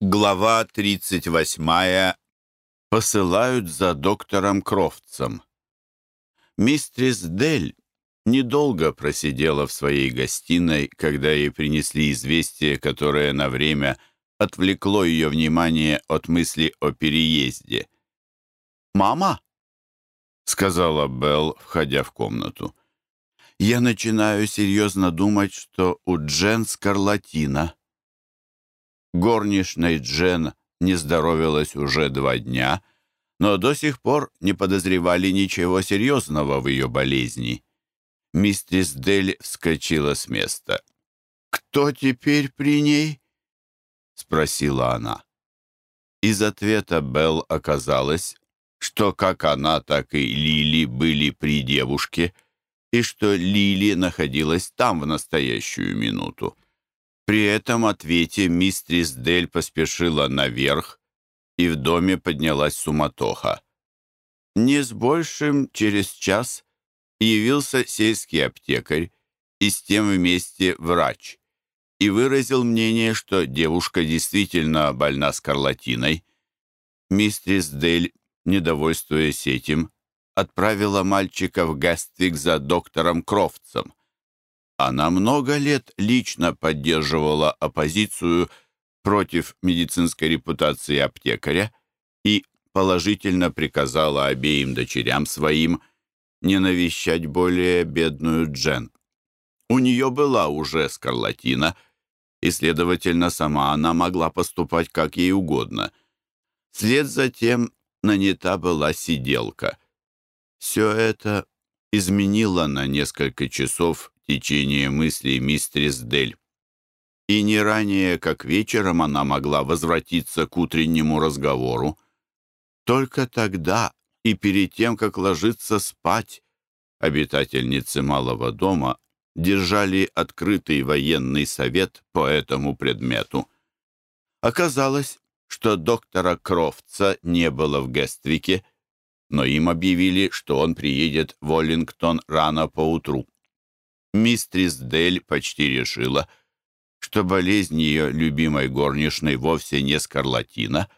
Глава 38. Посылают за доктором Крофтсом. Мистрис Дель недолго просидела в своей гостиной, когда ей принесли известие, которое на время отвлекло ее внимание от мысли о переезде. «Мама», — сказала Белл, входя в комнату, — «я начинаю серьезно думать, что у Джен скарлатина». Горничной Джен не здоровилась уже два дня, но до сих пор не подозревали ничего серьезного в ее болезни. Мистерис Дель вскочила с места. «Кто теперь при ней?» — спросила она. Из ответа Белл оказалось, что как она, так и Лили были при девушке, и что Лили находилась там в настоящую минуту. При этом ответе мистрис Дель поспешила наверх, и в доме поднялась суматоха. Не с большим через час явился сельский аптекарь и с тем вместе врач и выразил мнение, что девушка действительно больна скарлатиной. Мистрис Дель, недовольствуясь этим, отправила мальчика в Гествик за доктором Крофтсом. Она много лет лично поддерживала оппозицию против медицинской репутации аптекаря и положительно приказала обеим дочерям своим не навещать более бедную Джен. У нее была уже скарлатина, и, следовательно, сама она могла поступать как ей угодно. Вслед за тем нанята была сиделка. Все это изменило на несколько часов течение мыслей мистерис Дель. И не ранее, как вечером, она могла возвратиться к утреннему разговору. Только тогда и перед тем, как ложиться спать, обитательницы малого дома держали открытый военный совет по этому предмету. Оказалось, что доктора Крофтса не было в Гествике, но им объявили, что он приедет в Оллингтон рано поутру. Мистрис Дель почти решила, что болезнь ее любимой горничной вовсе не скарлатина,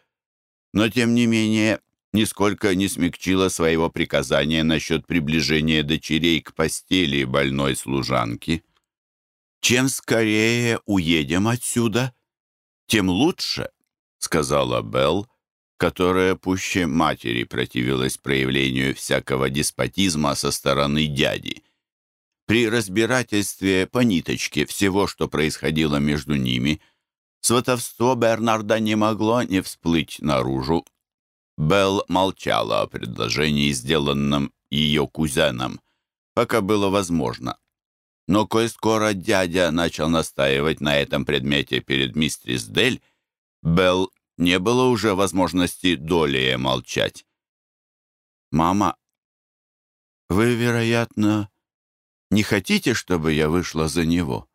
но, тем не менее, нисколько не смягчила своего приказания насчет приближения дочерей к постели больной служанки. «Чем скорее уедем отсюда, тем лучше», — сказала Белл, которая пуще матери противилась проявлению всякого деспотизма со стороны дяди. При разбирательстве по ниточке всего, что происходило между ними, сватовство Бернарда не могло не всплыть наружу. Белл молчала о предложении, сделанном ее кузеном, пока было возможно. Но коль скоро дядя начал настаивать на этом предмете перед мистерис Дель, Белл не было уже возможности долее молчать. «Мама, вы, вероятно, не хотите, чтобы я вышла за него?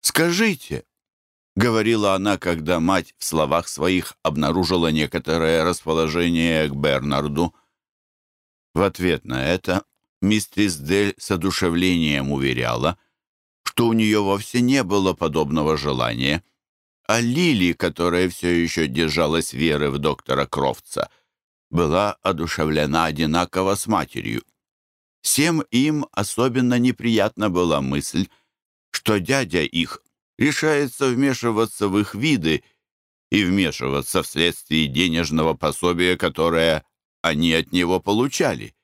Скажите, — говорила она, когда мать в словах своих обнаружила некоторое расположение к Бернарду. В ответ на это мистрис Дель с одушевлением уверяла, что у нее вовсе не было подобного желания, а Лили, которая все еще держалась веры в доктора Крофтса, была одушевлена одинаково с матерью. Всем им особенно неприятна была мысль, что дядя их решается вмешиваться в их виды и вмешиваться вследствие денежного пособия, которое они от него получали.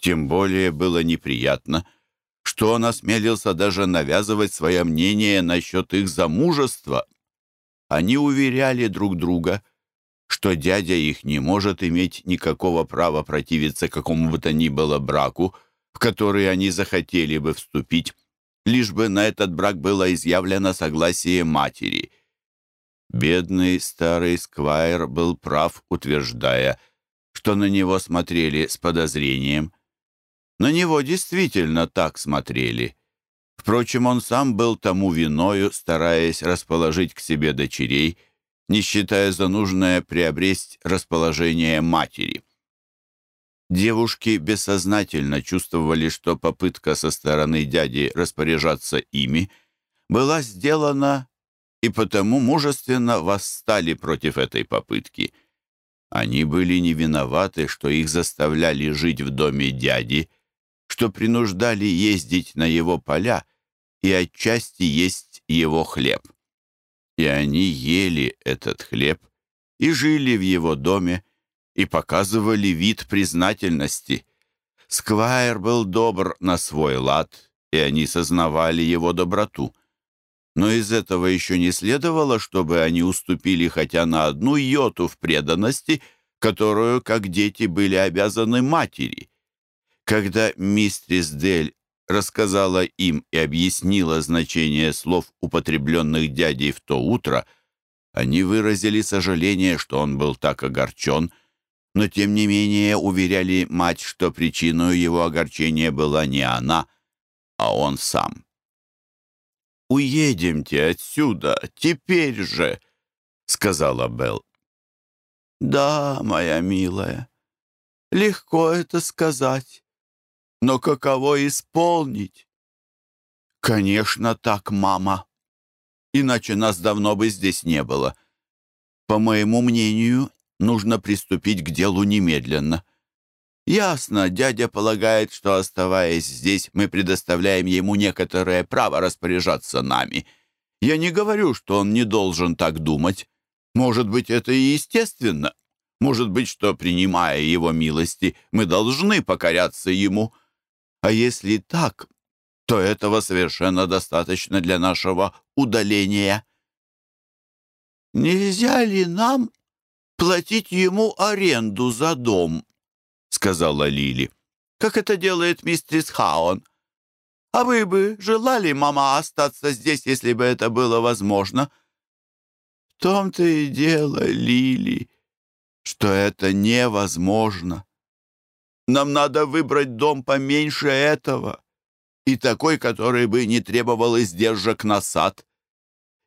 Тем более было неприятно, что он осмелился даже навязывать свое мнение насчет их замужества. Они уверяли друг друга — что дядя их не может иметь никакого права противиться какому бы то ни было браку, в который они захотели бы вступить, лишь бы на этот брак было изъявлено согласие матери. Бедный старый сквайр был прав, утверждая, что на него смотрели с подозрением. На него действительно так смотрели. Впрочем, он сам был тому виною, стараясь расположить к себе дочерей — не считая за нужное приобрести расположение матери. Девушки бессознательно чувствовали, что попытка со стороны дяди распоряжаться ими была сделана и потому мужественно восстали против этой попытки. Они были не виноваты, что их заставляли жить в доме дяди, что принуждали ездить на его поля и отчасти есть его хлеб. И они ели этот хлеб и жили в его доме, и показывали вид признательности. Сквайр был добр на свой лад, и они сознавали его доброту. Но из этого еще не следовало, чтобы они уступили хотя на одну йоту в преданности, которую, как дети, были обязаны матери. Когда мистрис Дель рассказала им и объяснила значение слов, употребленных дядей в то утро, они выразили сожаление, что он был так огорчен, но тем не менее уверяли мать, что причиной его огорчения была не она, а он сам. «Уедемте отсюда, теперь же!» — сказала Белл. «Да, моя милая, легко это сказать, но каково исполнить?» «Конечно так, мама, иначе нас давно бы здесь не было. По моему мнению, нужно приступить к делу немедленно. Ясно, дядя полагает, что, оставаясь здесь, мы предоставляем ему некоторое право распоряжаться нами. Я не говорю, что он не должен так думать. Может быть, это и естественно. Может быть, что, принимая его милости, мы должны покоряться ему. А если так, то этого совершенно достаточно для нашего удаления. Нельзя ли нам платить ему аренду за дом?» — сказала Лили. «Как это делает мистерис Хаон? А вы бы желали, мама, остаться здесь, если бы это было возможно?» «В том-то и дело, Лили, что это невозможно. Нам надо выбрать дом поменьше этого и такой, который бы не требовал издержек на сад.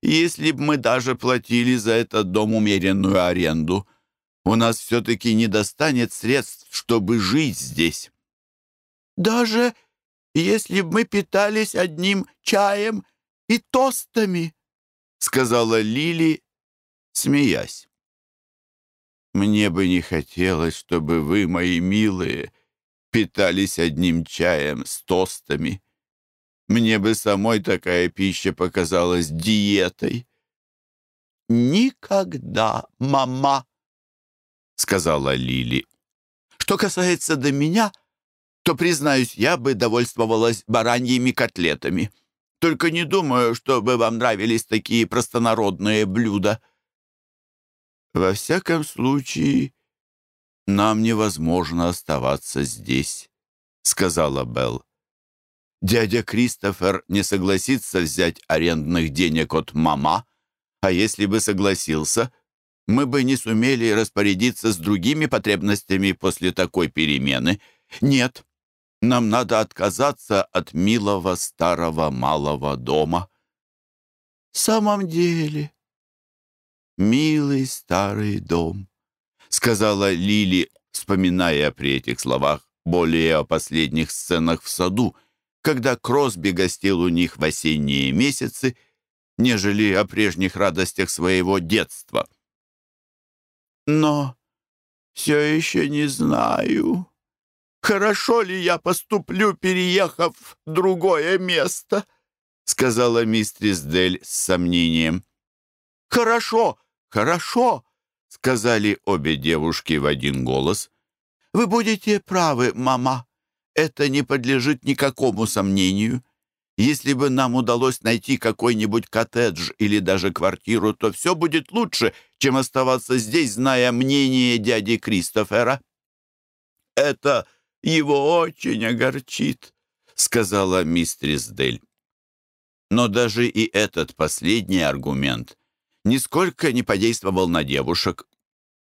Если бы мы даже платили за этот дом умеренную аренду, у нас все-таки не достанет средств, чтобы жить здесь. Даже если бы мы питались одним чаем и тостами, сказала Лили, смеясь. Мне бы не хотелось, чтобы вы, мои милые, питались одним чаем с тостами. Мне бы самой такая пища показалась диетой. «Никогда, мама!» — сказала Лили. «Что касается до меня, то, признаюсь, я бы довольствовалась бараньими котлетами. Только не думаю, чтобы вам нравились такие простонародные блюда». «Во всяком случае, нам невозможно оставаться здесь», — сказала Белл. Дядя Кристофер не согласится взять арендных денег от мама, а если бы согласился, мы бы не сумели распорядиться с другими потребностями после такой перемены. Нет, нам надо отказаться от милого старого малого дома. В самом деле, милый старый дом, сказала Лили, вспоминая при этих словах более о последних сценах в саду, когда Кросби гостил у них в осенние месяцы, нежели о прежних радостях своего детства. «Но все еще не знаю, хорошо ли я поступлю, переехав в другое место», сказала мистрис Дель с сомнением. «Хорошо, хорошо», сказали обе девушки в один голос. «Вы будете правы, мама это не подлежит никакому сомнению. Если бы нам удалось найти какой-нибудь коттедж или даже квартиру, то все будет лучше, чем оставаться здесь, зная мнение дяди Кристофера. «Это его очень огорчит», — сказала мистрис Дель. Но даже и этот последний аргумент нисколько не подействовал на девушек.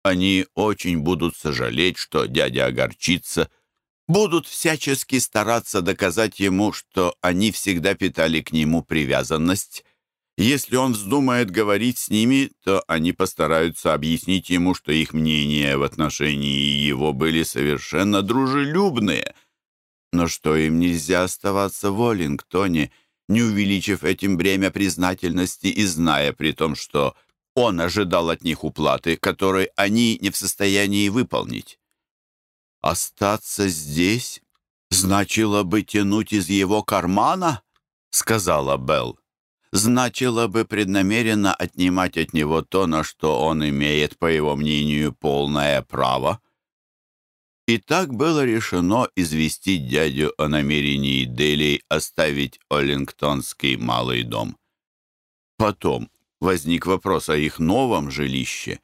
Они очень будут сожалеть, что дядя огорчится, будут всячески стараться доказать ему, что они всегда питали к нему привязанность. Если он вздумает говорить с ними, то они постараются объяснить ему, что их мнения в отношении его были совершенно дружелюбные, но что им нельзя оставаться в Оллингтоне, не увеличив этим бремя признательности и зная при том, что он ожидал от них уплаты, которой они не в состоянии выполнить. «Остаться здесь значило бы тянуть из его кармана?» — сказала Белл. «Значило бы преднамеренно отнимать от него то, на что он имеет, по его мнению, полное право». И так было решено известить дядю о намерении Дели оставить Оллингтонский малый дом. Потом возник вопрос о их новом жилище.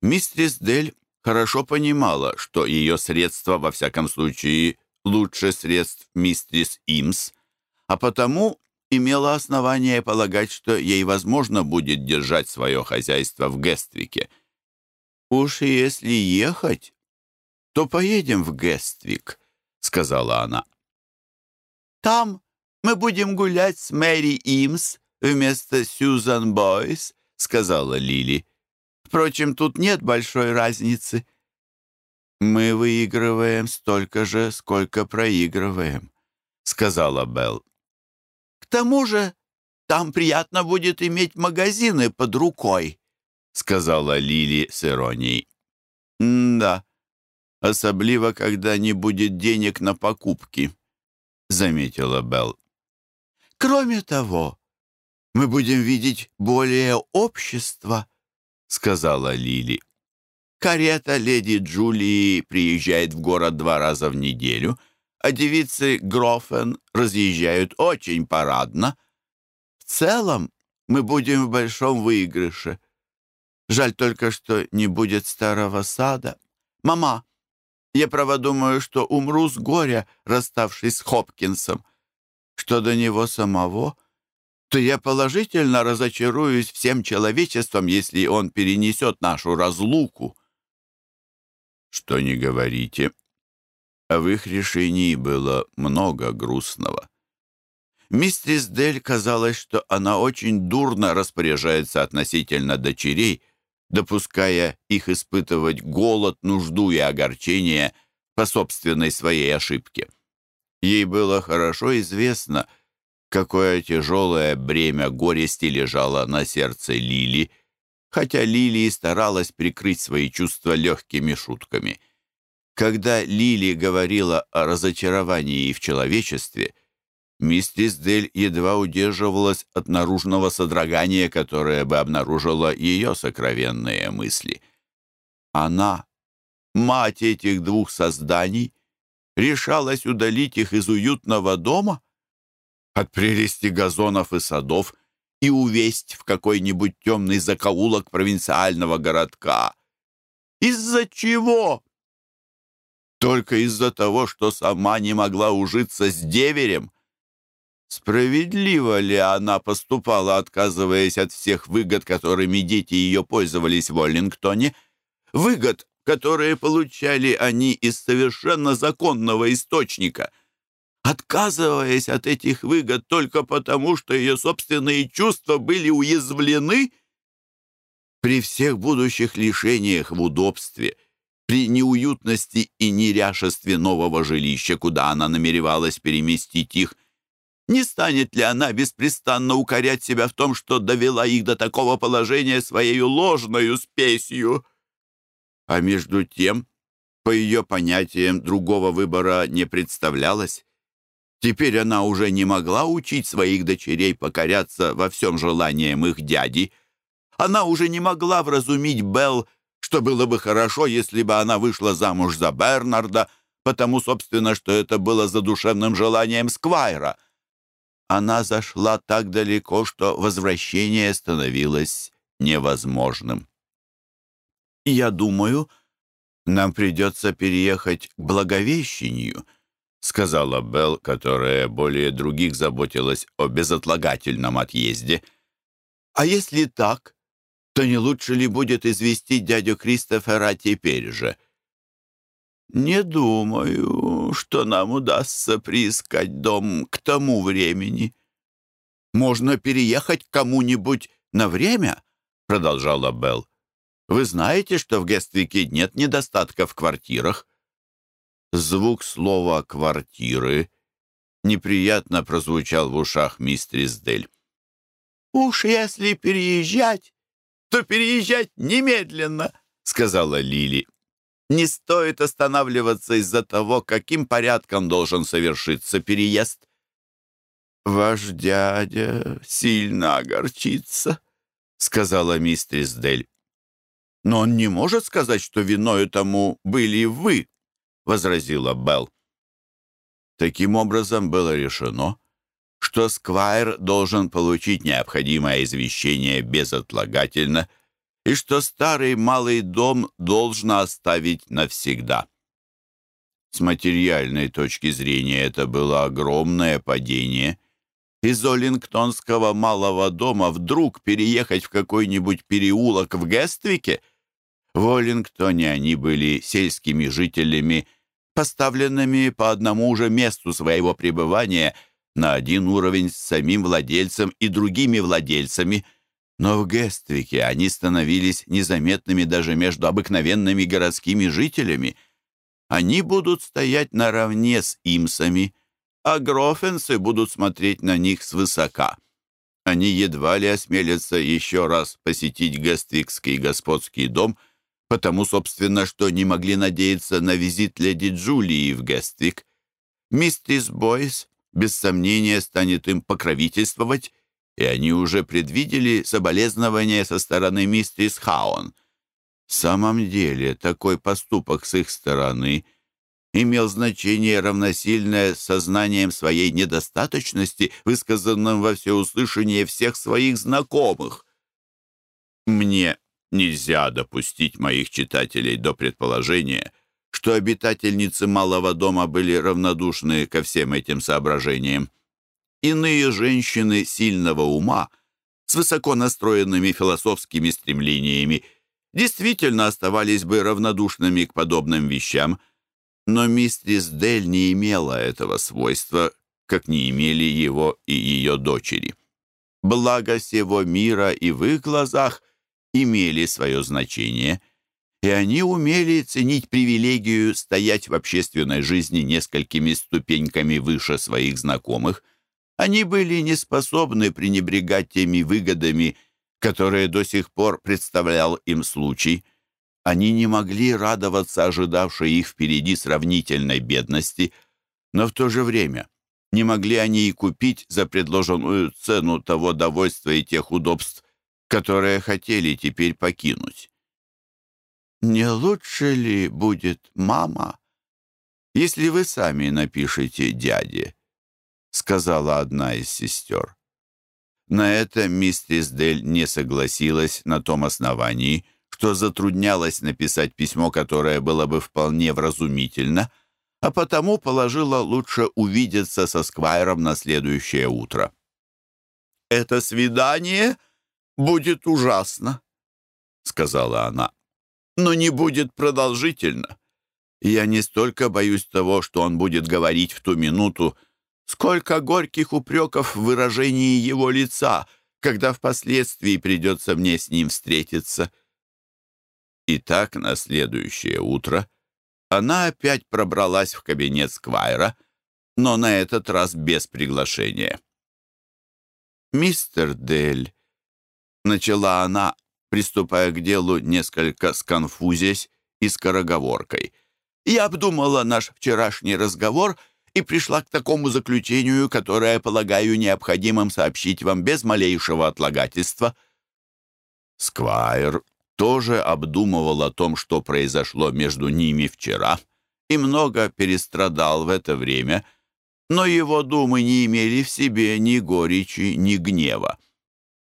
Мистерис Дель хорошо понимала, что ее средства, во всяком случае, лучше средств мистерис Имс, а потому имела основание полагать, что ей возможно будет держать свое хозяйство в Гествике. «Уж если ехать, то поедем в Гествик», — сказала она. «Там мы будем гулять с Мэри Имс вместо Сьюзан Бойс», — сказала Лили. «Впрочем, тут нет большой разницы». «Мы выигрываем столько же, сколько проигрываем», — сказала Белл. «К тому же там приятно будет иметь магазины под рукой», — сказала Лили с иронией. «Да, особливо, когда не будет денег на покупки», — заметила Белл. «Кроме того, мы будем видеть более общество», — сказала Лили. «Карета леди Джулии приезжает в город два раза в неделю, а девицы Грофен разъезжают очень парадно. В целом мы будем в большом выигрыше. Жаль только, что не будет старого сада. Мама, я, право, думаю, что умру с горя, расставшись с Хопкинсом. Что до него самого, то я положительно разочаруюсь всем человечеством, если он перенесет нашу разлуку. Что не говорите, а в их решении было много грустного. Мистерис Дель казалось, что она очень дурно распоряжается относительно дочерей — допуская их испытывать голод, нужду и огорчение по собственной своей ошибке. Ей было хорошо известно, какое тяжелое бремя горести лежало на сердце Лили, хотя Лили и старалась прикрыть свои чувства легкими шутками. Когда Лили говорила о разочаровании в человечестве — Миссис Дель едва удерживалась от наружного содрогания, которое бы обнаружило ее сокровенные мысли. Она, мать этих двух созданий, решалась удалить их из уютного дома, от прелести газонов и садов и увесть в какой-нибудь темный закоулок провинциального городка. Из-за чего? Только из-за того, что сама не могла ужиться с деверем. Справедливо ли она поступала, отказываясь от всех выгод, которыми дети ее пользовались в Оллингтоне? Выгод, которые получали они из совершенно законного источника. Отказываясь от этих выгод только потому, что ее собственные чувства были уязвлены? При всех будущих лишениях в удобстве, при неуютности и неряшестве нового жилища, куда она намеревалась переместить их, не станет ли она беспрестанно укорять себя в том, что довела их до такого положения своей ложной спесью? А между тем, по ее понятиям, другого выбора не представлялось. Теперь она уже не могла учить своих дочерей покоряться во всем желаниям их дяди. Она уже не могла вразумить Белл, что было бы хорошо, если бы она вышла замуж за Бернарда, потому, собственно, что это было задушевным желанием Сквайра — она зашла так далеко, что возвращение становилось невозможным. «Я думаю, нам придется переехать к Благовещению», сказала Белл, которая более других заботилась о безотлагательном отъезде. «А если так, то не лучше ли будет известить дядю Кристофера теперь же?» «Не думаю, что нам удастся приискать дом к тому времени». «Можно переехать кому-нибудь на время?» — продолжала Белл. «Вы знаете, что в Гествике нет недостатка в квартирах?» Звук слова «квартиры» неприятно прозвучал в ушах мистерис Дель. «Уж если переезжать, то переезжать немедленно», — сказала Лили. «Не стоит останавливаться из-за того, каким порядком должен совершиться переезд». «Ваш дядя сильно огорчится», — сказала мистерис Дель. «Но он не может сказать, что виною тому были вы», — возразила Белл. Таким образом было решено, что Сквайр должен получить необходимое извещение безотлагательно и что старый малый дом должно оставить навсегда. С материальной точки зрения это было огромное падение. Из Оллингтонского малого дома вдруг переехать в какой-нибудь переулок в Гествике? В Оллингтоне они были сельскими жителями, поставленными по одному же месту своего пребывания на один уровень с самим владельцем и другими владельцами – но в Гествике они становились незаметными даже между обыкновенными городскими жителями. Они будут стоять наравне с имсами, а грофенсы будут смотреть на них свысока. Они едва ли осмелятся еще раз посетить Гествикский господский дом, потому, собственно, что не могли надеяться на визит леди Джулии в Гествик. Мистерис Бойс, без сомнения, станет им покровительствовать, и они уже предвидели соболезнования со стороны мистерис Хаун. В самом деле, такой поступок с их стороны имел значение равносильное сознанием своей недостаточности, высказанным во всеуслышание всех своих знакомых. Мне нельзя допустить моих читателей до предположения, что обитательницы малого дома были равнодушны ко всем этим соображениям. Иные женщины сильного ума с высоко настроенными философскими стремлениями действительно оставались бы равнодушными к подобным вещам, но мистерис Дель не имела этого свойства, как не имели его и ее дочери. Благо всего мира и в их глазах имели свое значение, и они умели ценить привилегию стоять в общественной жизни несколькими ступеньками выше своих знакомых – они были не способны пренебрегать теми выгодами, которые до сих пор представлял им случай. Они не могли радоваться ожидавшей их впереди сравнительной бедности, но в то же время не могли они и купить за предложенную цену того довольства и тех удобств, которые хотели теперь покинуть. «Не лучше ли будет мама, если вы сами напишете дяде?» Сказала одна из сестер. На это мистерис Дель не согласилась на том основании, что затруднялась написать письмо, которое было бы вполне вразумительно, а потому положила лучше увидеться со Сквайром на следующее утро. «Это свидание будет ужасно», — сказала она, — «но не будет продолжительно. Я не столько боюсь того, что он будет говорить в ту минуту, Сколько горьких упреков в выражении его лица, когда впоследствии придется мне с ним встретиться. И так на следующее утро она опять пробралась в кабинет Сквайра, но на этот раз без приглашения. «Мистер Дель», — начала она, приступая к делу несколько сконфузясь и скороговоркой, «я обдумала наш вчерашний разговор — и пришла к такому заключению, которое, полагаю, необходимым сообщить вам без малейшего отлагательства». Сквайр тоже обдумывал о том, что произошло между ними вчера, и много перестрадал в это время, но его думы не имели в себе ни горечи, ни гнева.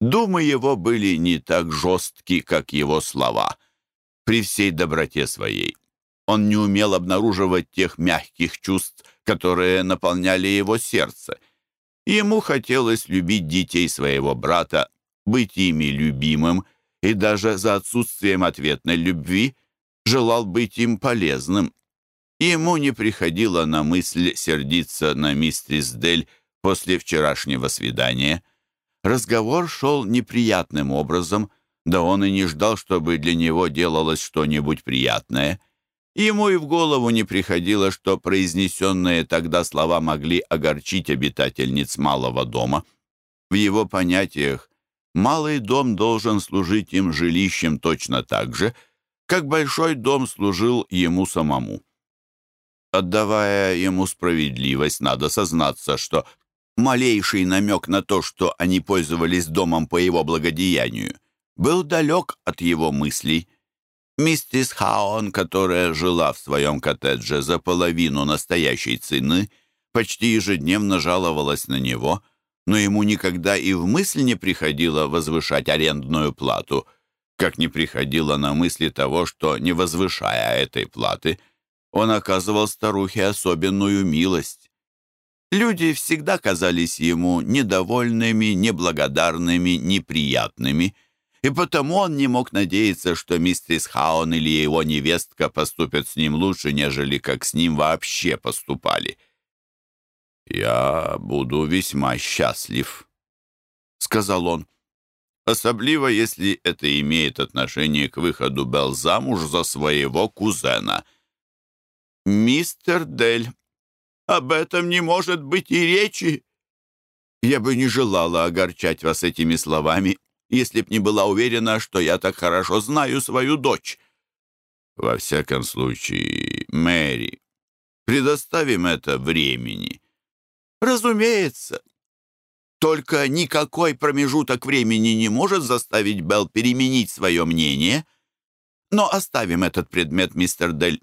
Думы его были не так жестки, как его слова, при всей доброте своей. Он не умел обнаруживать тех мягких чувств, которые наполняли его сердце. Ему хотелось любить детей своего брата, быть ими любимым, и даже за отсутствием ответной любви желал быть им полезным. Ему не приходило на мысль сердиться на мистерис Дель после вчерашнего свидания. Разговор шел неприятным образом, да он и не ждал, чтобы для него делалось что-нибудь приятное — Ему и в голову не приходило, что произнесенные тогда слова могли огорчить обитательниц малого дома. В его понятиях малый дом должен служить им жилищем точно так же, как большой дом служил ему самому. Отдавая ему справедливость, надо сознаться, что малейший намек на то, что они пользовались домом по его благодеянию, был далек от его мыслей. Миссис Хаон, которая жила в своем коттедже за половину настоящей цены, почти ежедневно жаловалась на него, но ему никогда и в мысль не приходило возвышать арендную плату, как не приходило на мысли того, что, не возвышая этой платы, он оказывал старухе особенную милость. Люди всегда казались ему недовольными, неблагодарными, неприятными — и потому он не мог надеяться, что мистерис Хаун или его невестка поступят с ним лучше, нежели как с ним вообще поступали. «Я буду весьма счастлив», — сказал он, «особливо, если это имеет отношение к выходу Белл замуж за своего кузена». «Мистер Дель, об этом не может быть и речи. Я бы не желала огорчать вас этими словами, если б не была уверена, что я так хорошо знаю свою дочь. Во всяком случае, Мэри, предоставим это времени. Разумеется. Только никакой промежуток времени не может заставить Белл переменить свое мнение. Но оставим этот предмет, мистер Дель.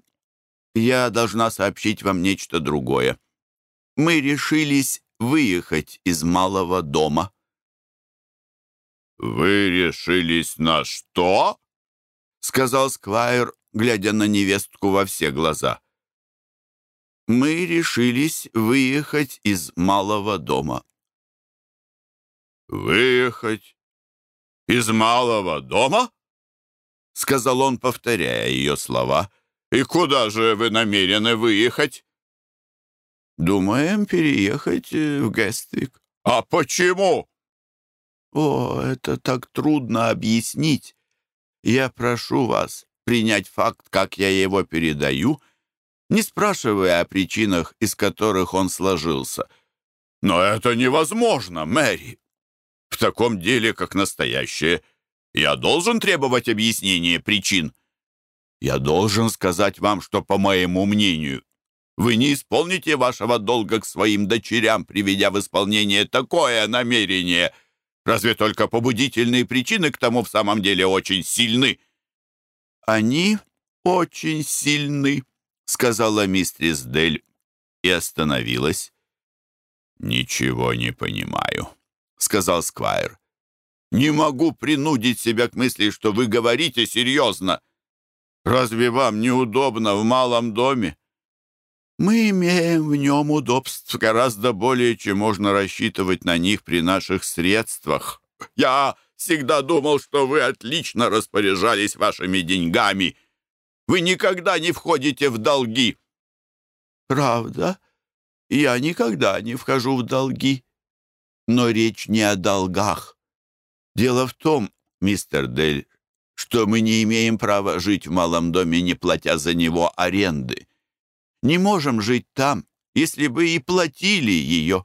Я должна сообщить вам нечто другое. Мы решились выехать из малого дома. «Вы решились на что?» — сказал Сквайр, глядя на невестку во все глаза. «Мы решились выехать из малого дома». «Выехать из малого дома?» — сказал он, повторяя ее слова. «И куда же вы намерены выехать?» «Думаем переехать в Гествик». «А почему?» О, это так трудно объяснить. Я прошу вас принять факт, как я его передаю, не спрашивая о причинах, из которых он сложился. Но это невозможно, Мэри. В таком деле, как настоящее, я должен требовать объяснения причин. Я должен сказать вам, что, по моему мнению, вы не исполните вашего долга к своим дочерям, приведя в исполнение такое намерение — Разве только побудительные причины к тому в самом деле очень сильны?» «Они очень сильны», — сказала мистерис Дель и остановилась. «Ничего не понимаю», — сказал Сквайр. «Не могу принудить себя к мысли, что вы говорите серьезно. Разве вам неудобно в малом доме? Мы имеем в нем удобств гораздо более, чем можно рассчитывать на них при наших средствах. Я всегда думал, что вы отлично распоряжались вашими деньгами. Вы никогда не входите в долги. Правда? Я никогда не вхожу в долги. Но речь не о долгах. Дело в том, мистер Дель, что мы не имеем права жить в малом доме, не платя за него аренды не можем жить там, если бы и платили ее».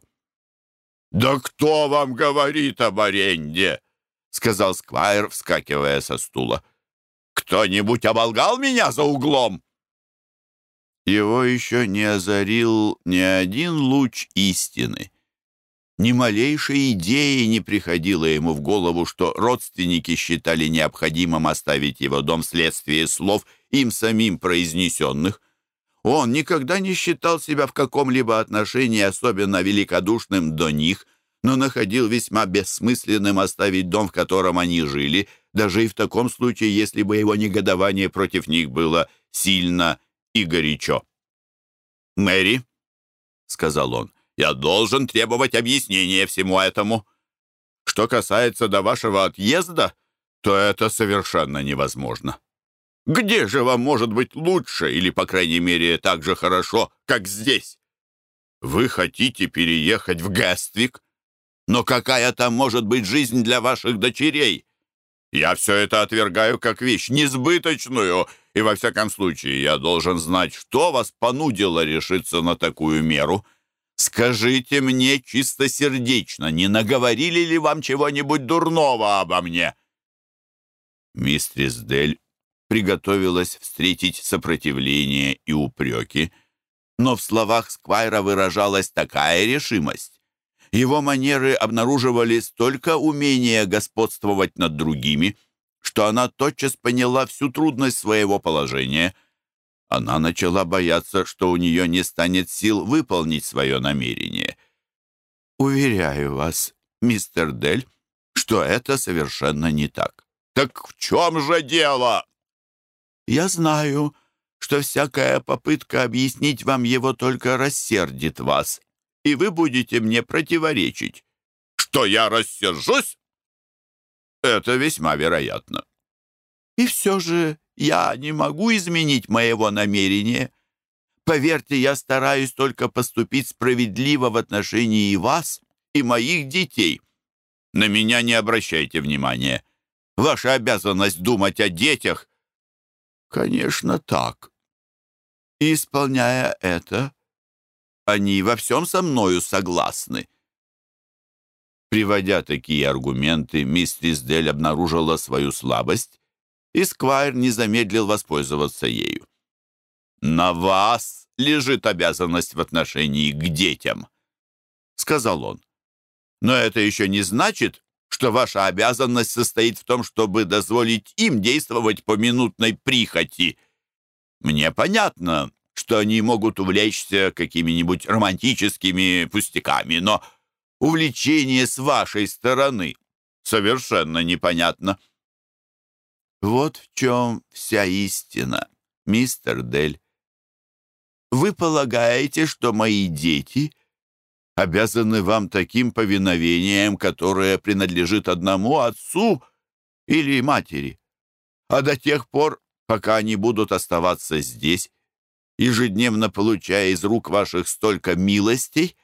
«Да кто вам говорит об аренде?» — сказал Сквайр, вскакивая со стула. «Кто-нибудь оболгал меня за углом?» Его еще не озарил ни один луч истины. Ни малейшей идеи не приходило ему в голову, что родственники считали необходимым оставить его дом вследствие слов, им самим произнесенных. Он никогда не считал себя в каком-либо отношении особенно великодушным до них, но находил весьма бессмысленным оставить дом, в котором они жили, даже и в таком случае, если бы его негодование против них было сильно и горячо. «Мэри», — сказал он, — «я должен требовать объяснения всему этому. Что касается до вашего отъезда, то это совершенно невозможно. Где же вам может быть лучше или, по крайней мере, так же хорошо, как здесь? Вы хотите переехать в Гествик? Но какая там может быть жизнь для ваших дочерей? Я все это отвергаю как вещь несбыточную И во всяком случае я должен знать, что вас понудило решиться на такую меру. Скажите мне чистосердечно, не наговорили ли вам чего-нибудь дурного обо мне?» Мистрис Дель приготовилась встретить сопротивление и упреки, но в словах Сквайра выражалась такая решимость. Его манеры обнаруживали столько умения господствовать над другими, что она тотчас поняла всю трудность своего положения. Она начала бояться, что у нее не станет сил выполнить свое намерение. «Уверяю вас, мистер Дель, что это совершенно не так». «Так в чем же дело?» «Я знаю, что всякая попытка объяснить вам его только рассердит вас, и вы будете мне противоречить». «Что я рассержусь?» Это весьма вероятно. И все же я не могу изменить моего намерения. Поверьте, я стараюсь только поступить справедливо в отношении вас и моих детей. На меня не обращайте внимания. Ваша обязанность думать о детях. Конечно, так. И исполняя это, они во всем со мною согласны. Приводя такие аргументы, миссис Дель обнаружила свою слабость, и Сквайр не замедлил воспользоваться ею. «На вас лежит обязанность в отношении к детям», — сказал он. «Но это еще не значит, что ваша обязанность состоит в том, чтобы дозволить им действовать по минутной прихоти. Мне понятно, что они могут увлечься какими-нибудь романтическими пустяками, но увлечение с вашей стороны совершенно непонятно. Вот в чем вся истина, мистер Дель. Вы полагаете, что мои дети обязаны вам таким повиновением, которое принадлежит одному отцу или матери, а до тех пор, пока они будут оставаться здесь, ежедневно получая из рук ваших столько милостей,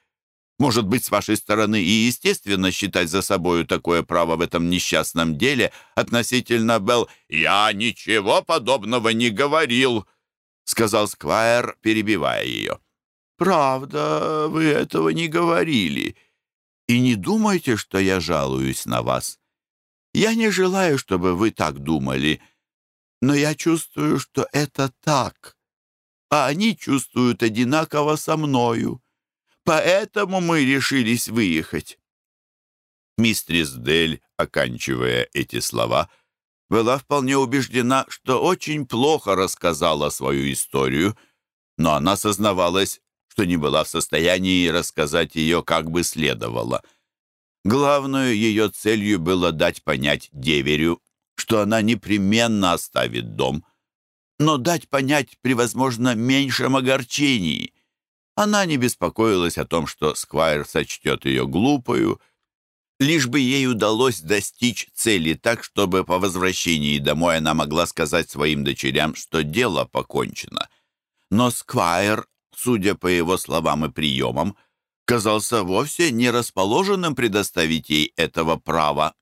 может быть, с вашей стороны и естественно считать за собою такое право в этом несчастном деле относительно Белл. «Я ничего подобного не говорил», — сказал Сквайр, перебивая ее. «Правда, вы этого не говорили. И не думайте, что я жалуюсь на вас. Я не желаю, чтобы вы так думали, но я чувствую, что это так, а они чувствуют одинаково со мною. Поэтому мы решились выехать». Мистрис Дель, оканчивая эти слова, была вполне убеждена, что очень плохо рассказала свою историю, но она сознавалась, что не была в состоянии рассказать ее как бы следовало. Главную ее целью было дать понять деверю, что она непременно оставит дом, но дать понять при, возможно, меньшем огорчении — она не беспокоилась о том, что Сквайр сочтет ее глупою, лишь бы ей удалось достичь цели так, чтобы по возвращении домой она могла сказать своим дочерям, что дело покончено. Но Сквайр, судя по его словам и приемам, казался вовсе не расположенным предоставить ей этого права.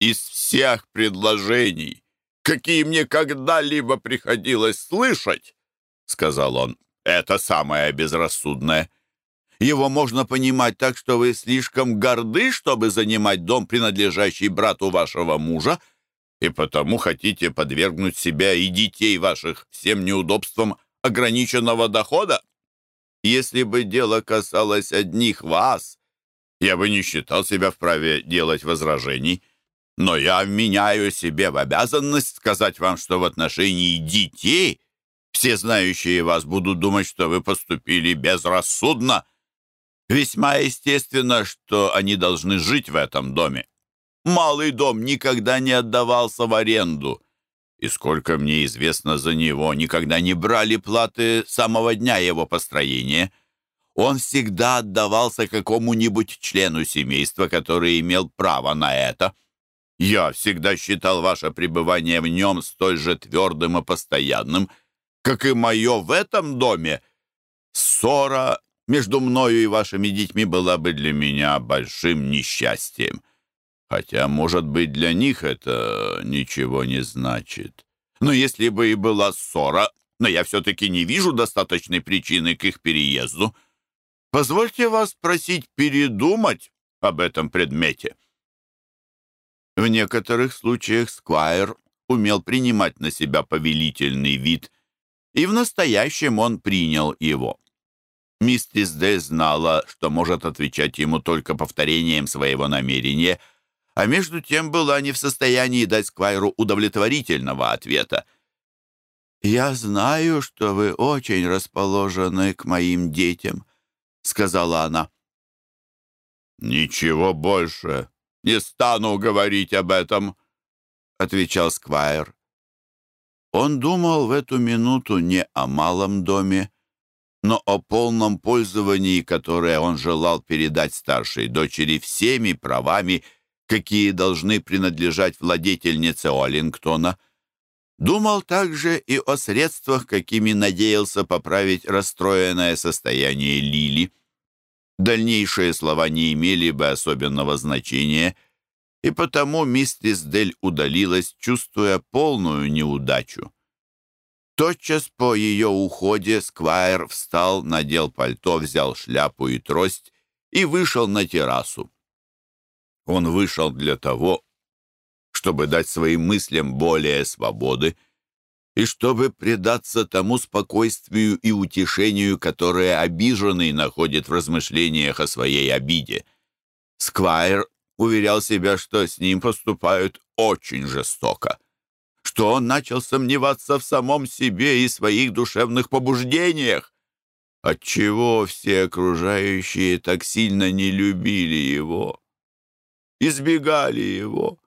«Из всех предложений, какие мне когда-либо приходилось слышать, — сказал он, это самое безрассудное. Его можно понимать так, что вы слишком горды, чтобы занимать дом, принадлежащий брату вашего мужа, и потому хотите подвергнуть себя и детей ваших всем неудобствам ограниченного дохода? Если бы дело касалось одних вас, я бы не считал себя вправе делать возражений, но я вменяю себе в обязанность сказать вам, что в отношении детей все знающие вас будут думать, что вы поступили безрассудно. Весьма естественно, что они должны жить в этом доме. Малый дом никогда не отдавался в аренду. И сколько мне известно за него, никогда не брали платы самого дня его построения. Он всегда отдавался какому-нибудь члену семейства, который имел право на это. Я всегда считал ваше пребывание в нем столь же твердым и постоянным, как и мое в этом доме. Ссора между мною и вашими детьми была бы для меня большим несчастьем. Хотя, может быть, для них это ничего не значит. Но если бы и была ссора, но я все-таки не вижу достаточной причины к их переезду. Позвольте вас просить передумать об этом предмете». В некоторых случаях Сквайр умел принимать на себя повелительный вид, и в настоящем он принял его. Мистерис Д. знала, что может отвечать ему только повторением своего намерения, а между тем была не в состоянии дать Сквайру удовлетворительного ответа. «Я знаю, что вы очень расположены к моим детям», — сказала она. «Ничего больше не стану говорить об этом», — отвечал Сквайр. Он думал в эту минуту не о малом доме, но о полном пользовании, которое он желал передать старшей дочери всеми правами, какие должны принадлежать владетельнице Оллингтона. Думал также и о средствах, какими надеялся поправить расстроенное состояние Лили. Дальнейшие слова не имели бы особенного значения, и потому миссис Дель удалилась, чувствуя полную неудачу. Тотчас по ее уходе Сквайр встал, надел пальто, взял шляпу и трость и вышел на террасу. Он вышел для того, чтобы дать своим мыслям более свободы и чтобы предаться тому спокойствию и утешению, которое обиженный находит в размышлениях о своей обиде. Сквайр уверял себя, что с ним поступают очень жестоко, что он начал сомневаться в самом себе и своих душевных побуждениях, отчего все окружающие так сильно не любили его, избегали его,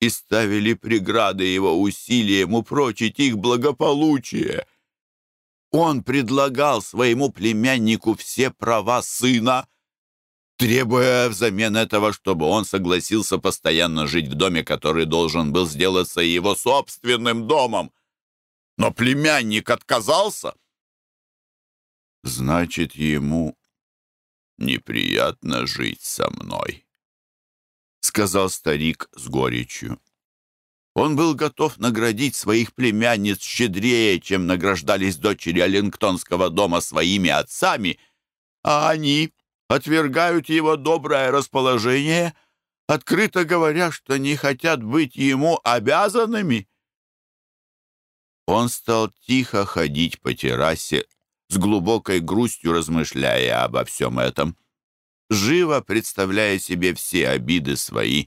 и ставили преграды его усилиям упрочить их благополучие. Он предлагал своему племяннику все права сына, требуя взамен этого, чтобы он согласился постоянно жить в доме, который должен был сделаться его собственным домом. Но племянник отказался. Значит, ему неприятно жить со мной сказал старик с горечью. Он был готов наградить своих племянниц щедрее, чем награждались дочери Аллингтонского дома своими отцами, а они отвергают его доброе расположение, открыто говоря, что не хотят быть ему обязанными. Он стал тихо ходить по террасе, с глубокой грустью размышляя обо всем этом живо представляя себе все обиды свои,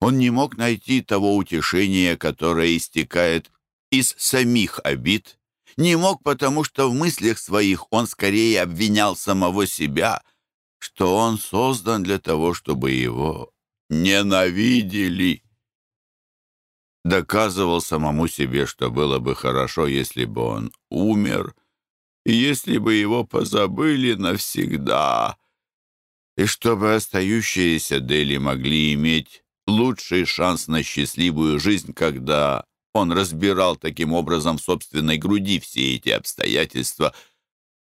он не мог найти того утешения, которое истекает из самих обид, не мог, потому что в мыслях своих он скорее обвинял самого себя, что он создан для того, чтобы его ненавидели. Доказывал самому себе, что было бы хорошо, если бы он умер, и если бы его позабыли навсегда и чтобы остающиеся Дели могли иметь лучший шанс на счастливую жизнь, когда он разбирал таким образом в собственной груди все эти обстоятельства,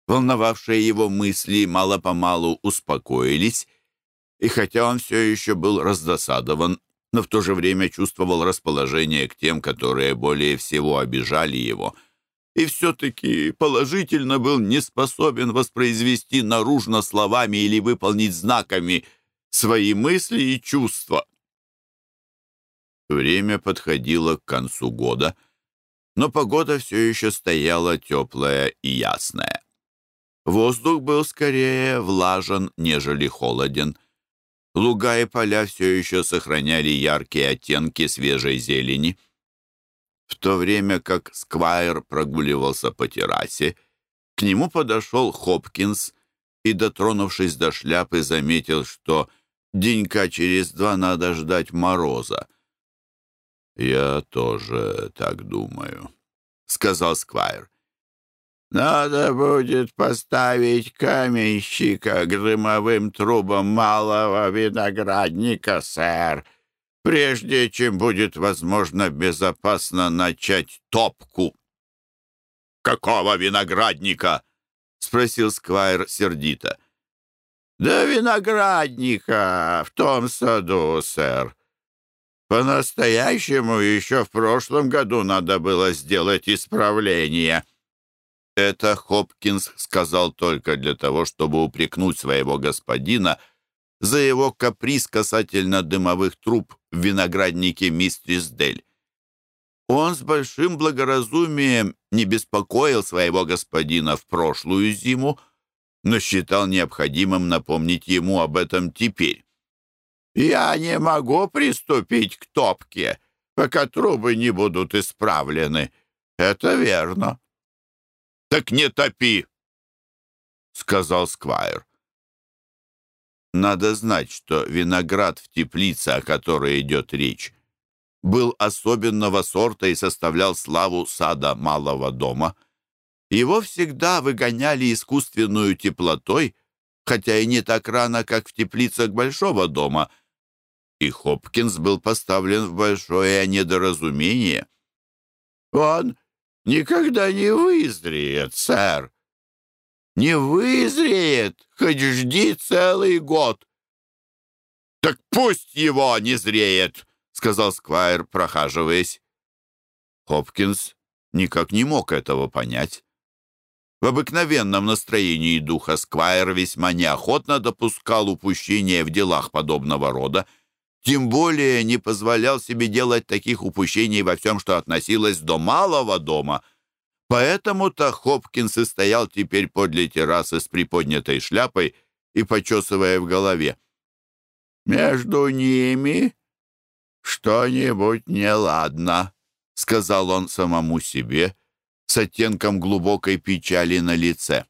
волновавшие его мысли мало-помалу успокоились, и хотя он все еще был раздосадован, но в то же время чувствовал расположение к тем, которые более всего обижали его — и все-таки положительно был не способен воспроизвести наружно словами или выполнить знаками свои мысли и чувства. Время подходило к концу года, но погода все еще стояла теплая и ясная. Воздух был скорее влажен, нежели холоден. Луга и поля все еще сохраняли яркие оттенки свежей зелени — в то время как Сквайр прогуливался по террасе, к нему подошел Хопкинс и, дотронувшись до шляпы, заметил, что денька через два надо ждать мороза. «Я тоже так думаю», — сказал Сквайр. «Надо будет поставить каменщика к дымовым трубам малого виноградника, сэр», прежде чем будет возможно безопасно начать топку. «Какого виноградника?» — спросил Сквайр сердито. «Да виноградника в том саду, сэр. По-настоящему еще в прошлом году надо было сделать исправление». Это Хопкинс сказал только для того, чтобы упрекнуть своего господина за его каприз касательно дымовых труб в винограднике мистрис Дель. Он с большим благоразумием не беспокоил своего господина в прошлую зиму, но считал необходимым напомнить ему об этом теперь. «Я не могу приступить к топке, пока трубы не будут исправлены. Это верно». «Так не топи!» — сказал Сквайр. Надо знать, что виноград в теплице, о которой идет речь, был особенного сорта и составлял славу сада малого дома. Его всегда выгоняли искусственную теплотой, хотя и не так рано, как в теплицах большого дома, и Хопкинс был поставлен в большое недоразумение. «Он никогда не вызреет, сэр. Не вызреет, хоть жди целый год». «Так пусть его не зреет!» — сказал Сквайр, прохаживаясь. Хопкинс никак не мог этого понять. В обыкновенном настроении духа Сквайр весьма неохотно допускал упущения в делах подобного рода, тем более не позволял себе делать таких упущений во всем, что относилось до малого дома. Поэтому-то Хопкинс и стоял теперь подле террасы с приподнятой шляпой и почесывая в голове. «Между ними «Что-нибудь неладно», — сказал он самому себе с оттенком глубокой печали на лице.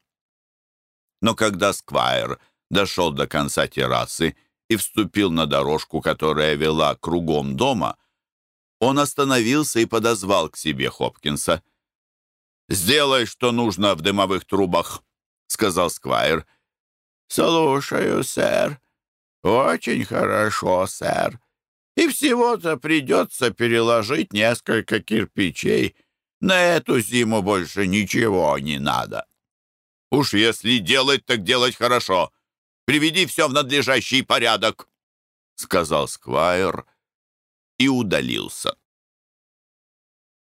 Но когда Сквайр дошел до конца террасы и вступил на дорожку, которая вела кругом дома, он остановился и подозвал к себе Хопкинса. «Сделай, что нужно в дымовых трубах», — сказал Сквайр. «Слушаю, сэр. Очень хорошо, сэр. И всего-то придется переложить несколько кирпичей. На эту зиму больше ничего не надо. Уж если делать, так делать хорошо. Приведи все в надлежащий порядок, — сказал Сквайр и удалился.